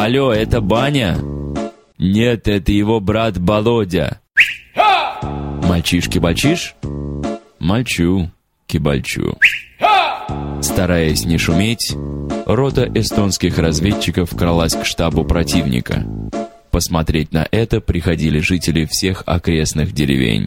Алло, это Баня? Нет, это его брат Болодя». Мальчиш, кибальчиш? Мальчу, кибальчу. Стараясь не шуметь, рота эстонских разведчиков кралась к штабу противника. Посмотреть на это приходили жители всех окрестных деревень.